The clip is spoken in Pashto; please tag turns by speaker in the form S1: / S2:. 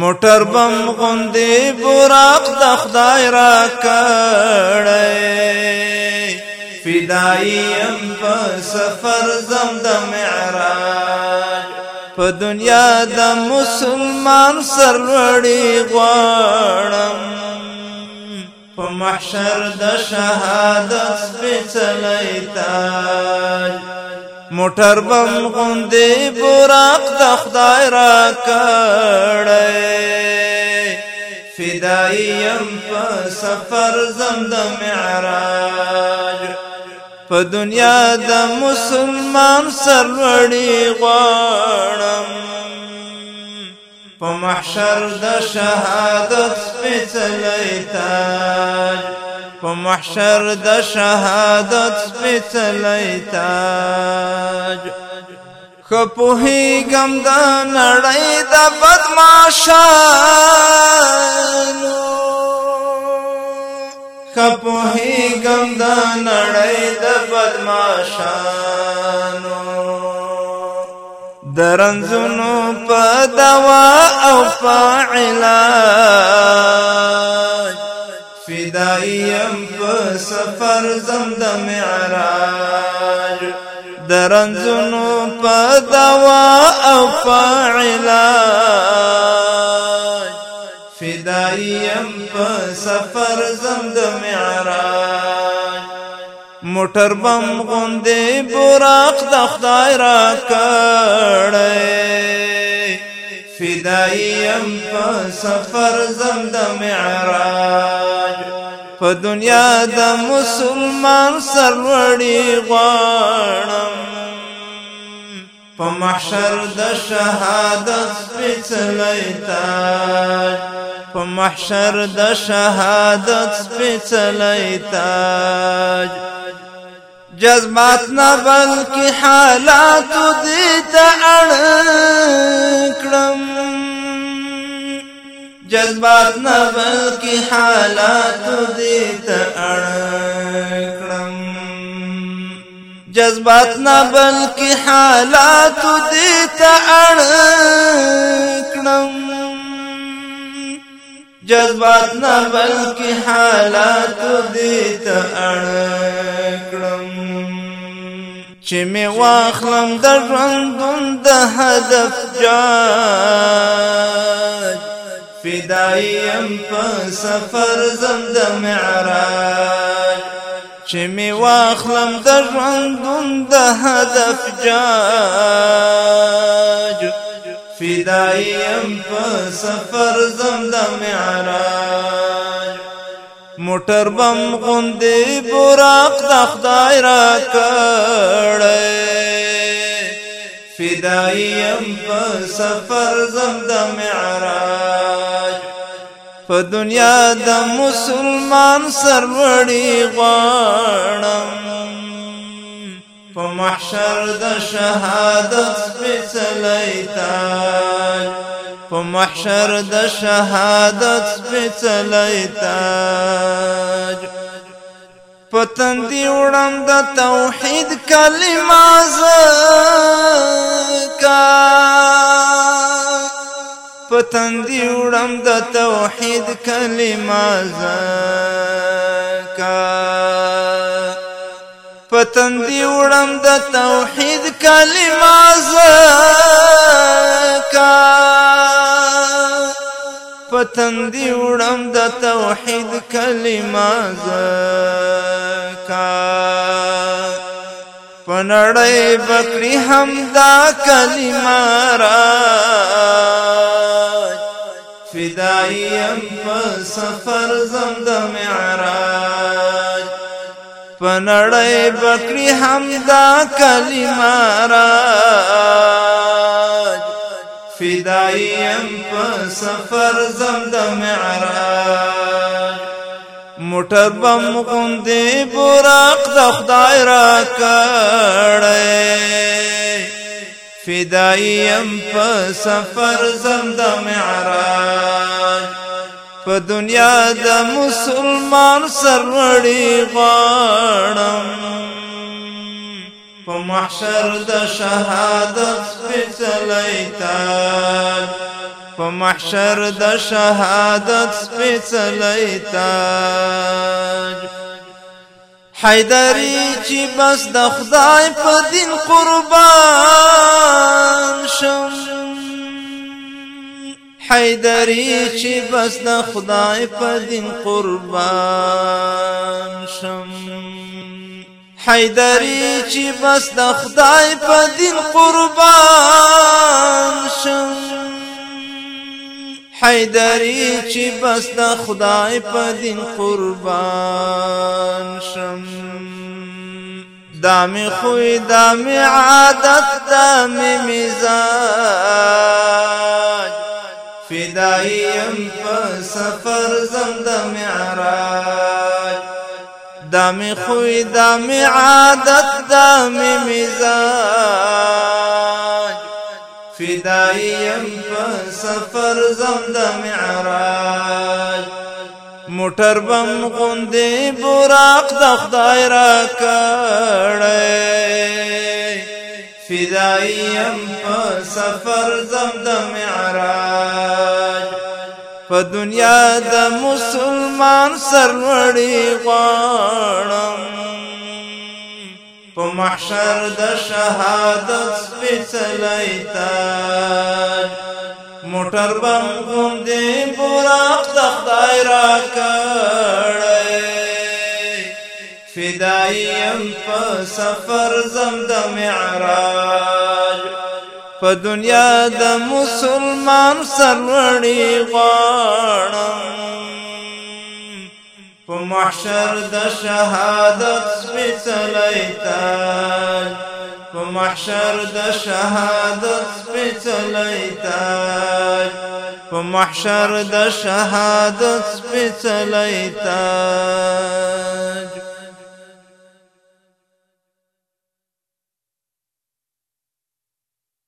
S1: موټر بم غوندې براق د خدای را کړې فدایم په سفر زم د معراج په دنیا د مسلمان سر وړي غواړم په محشر د شهادت سپېڅلې تاج موټر بم غوندې براق د خدای را کړې فدایم په سفر زم د معراج په دنیا د مسلمان سرلوړی غواړم په محشر د شهادت سپېڅلی تاج په محشر د شهادت سپېڅلی تاج ښه پوهېږم د نړۍ د بدماشانو ښه پوهېږم د نړۍ د بدماشانو درنزونو په دوا او په علاج جدایم په سفر زم د معراج درنځونو په دوا او فاعلاج فدایم په سفر زم د معراج موټر بم غوندې براق د خدای را کړې فدایم په سفر زم د معراج په دنیا د مسلمان سروري غواړم په محشر د شهادت سپېڅلی تاج په محشر د شهادت سپېڅلی تاج جذبات نه بلکې حالات دې ته اړ کړم جذبات نہ بلکې حالات دې ته اړکړم جذبات نہ بلکې حالات دې ته اړکړم جذبات نہ بلکې حالات دې ته اړکړم چې می واخلم در ژوندون د هدف جان فدایم په سفر زم د معراج چې می واخلم د ژوندون د هدف جاج فدایم په سفر زم د معراج موټر بم غوندې براق د خدای را کړې فدایم په سفر زم د معراج په دنیا د مسلمان سروړی غواړم په محشر د شهادت سپېڅلی تاج په محشر د شهادت سپېڅلی تاج په تندې وړم د توحید کلمه زکات پتن دی وړم د توحید کلمه زکا پتن دی وړم د توحید کلمه زکا پتن دی وړم د توحید کلمه زکا پنړې بکری هم دا کلمه را فدایم سفر زم د معراج پنړی بکری همدا کلمه راج فدایم سفر زم د معراج موټر بم غوندې براق د خدای را کړې فدایم په سفر زم د معراج په دنیا د مسلمان سرړی غاړم په محشر د شهادت سپېڅلیتاج په محشر د شهادت سپېڅلیتاج حیدری چې بس د خدای په دین قربان حیدری چې بس د خدای په دین قربان شم حیدری چې بس د خدای په دین قربان شم حیدری چې بس د خدای په دین قربان شم دامي خوې دامي عادت دامي مزاج فدایم په سفر زم د معراج دم خوې دم عادت دم مزاج فدایم په سفر زم د معراج موټر بم غوندې براق د خدای را کړې فدایم په سفر زم د معراج په دنیا د مسلمان سرورړي غواړم په محشر د شهادت سپېڅلی تاج موټر بم غوندې براق د خدای راکړ فدایم فسفر زمد معراج فدنيا دم سلمان مسلمان سرورنی فمحشر په محشر د شهادت سپېڅلی تاج په محشر د شهادت سپېڅلی تاج په محشر شهادت